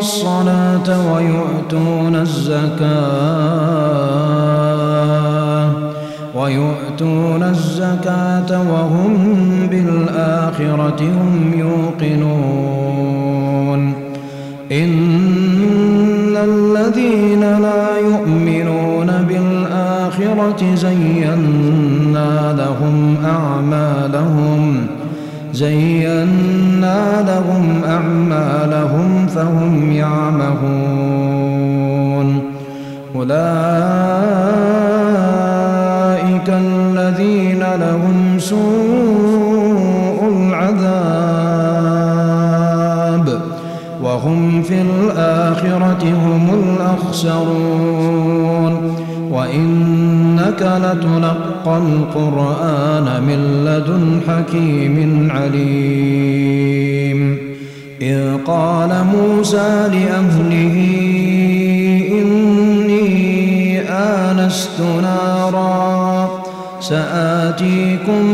الصلاة ويؤتون الزكاة. ويؤتون الزكاة وهم بالآخرة هم يوقنون. إن الذين لا يؤمنون بالآخرة زينا لهم أعمالهم. زينا لهم أعمالهم فهم يعمهون أولئك الذين لهم سوء العذاب وهم في الآخرة هم الأخسرون وإنك لتلقى القرآن من لدن حكيم عليم. إذ قال موسى لأهله إني آنست نارا سآتيكم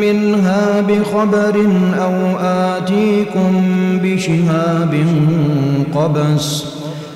منها بخبر أو آتيكم بشهاب قبس.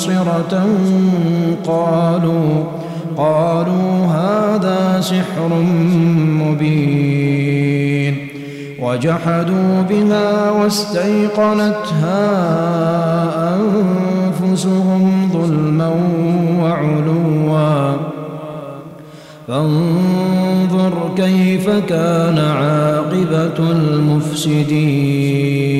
مبصرة قالوا قالوا هذا سحر مبين. وجحدوا بها واستيقنتها أنفسهم ظلما وعلوا. فانظر كيف كان عاقبة المفسدين.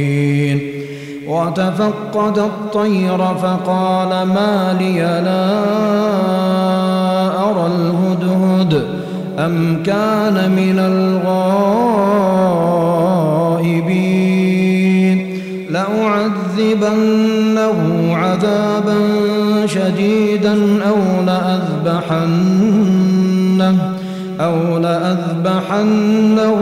وتفقد الطير فقال ما لي لا أرى الهدهد أم كان من الغائبين لأعذبنه عذابا شديدا أو لأذبحن أو لأذبحنه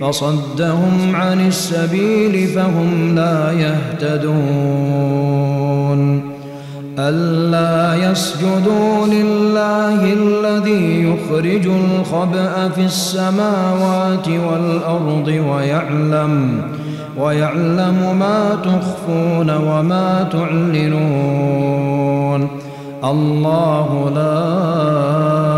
فصدهم عن السبيل فهم لا يهتدون. ألا يسجدوا لله الذي يخرج الخبأ في السماوات والأرض ويعلم ويعلم ما تخفون وما تعلنون. الله لا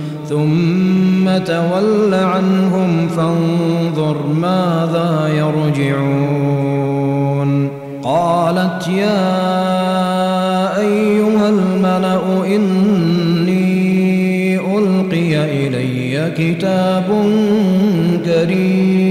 ثم تول عنهم فانظر ماذا يرجعون. قالت يا أيها الملأ إني ألقي إلي كتاب كريم.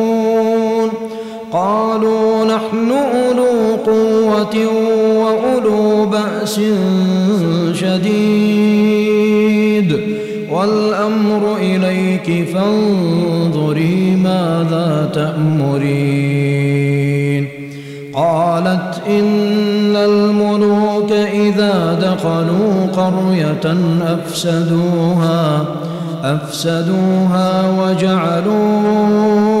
قالوا نحن أولو قوة وأولو بأس شديد والأمر إليك فانظري ماذا تأمرين قالت إن الملوك إذا دخلوا قرية أفسدوها أفسدوها وجعلوا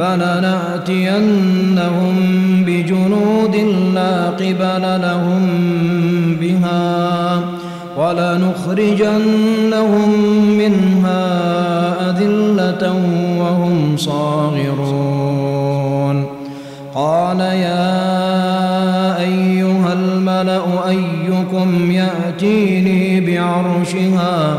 فلنأتينهم بجنود لا قبل لهم بها ولنخرجنهم منها أذلة وهم صاغرون. قال يا أيها الملأ أيكم يأتيني بعرشها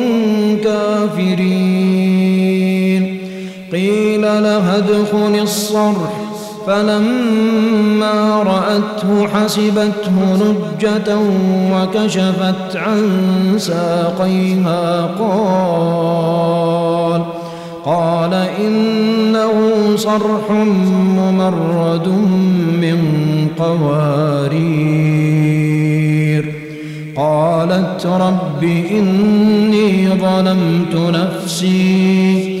لها ادخل الصرح فلما رأته حسبته نجة وكشفت عن ساقيها قال قال إنه صرح ممرد من قوارير قالت رب إني ظلمت نفسي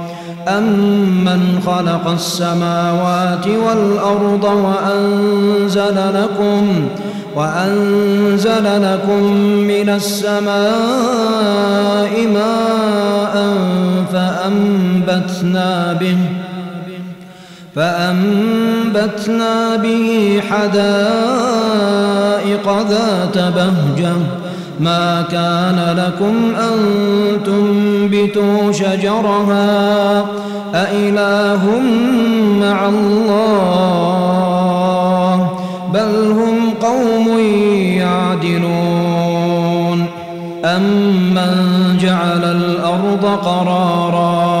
أمن خلق السماوات والأرض وأنزل لكم وأنزل لكم من السماء ماء فأنبتنا به فأنبتنا به حدائق ذات بهجة ما كان لكم أن تنبتوا شجرها أإله مع الله بل هم قوم يعدلون أمن جعل الأرض قرارا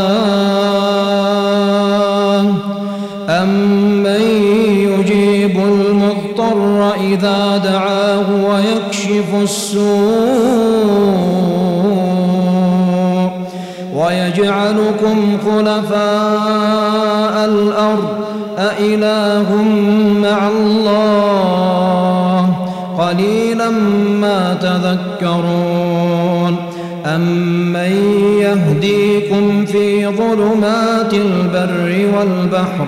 إذا دعاه ويكشف السوء ويجعلكم خلفاء الأرض أإله مع الله قليلا ما تذكرون أمن يهديكم في ظلمات البر والبحر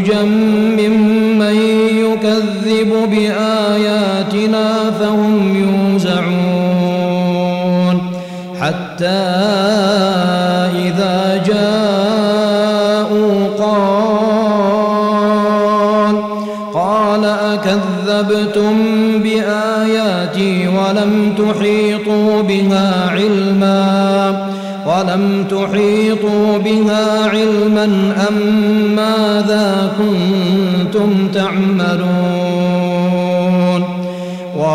بآياتنا فهم يوزعون. حتى إذا جاءوا قال قال أكذبتم بآياتي ولم تحيطوا بها علما؟ ولم تحيطوا بها علما أم ماذا كنتم تعملون؟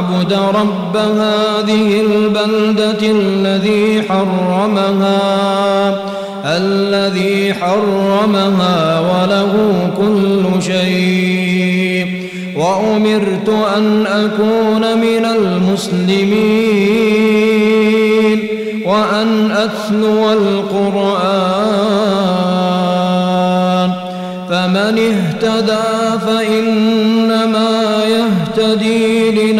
أن أعبد رب هذه البلدة الذي حرمها الذي حرمها وله كل شيء. وأمرت أن أكون من المسلمين وأن أتلو القرآن. فمن اهتدى فإنما يهتدي لنفسه.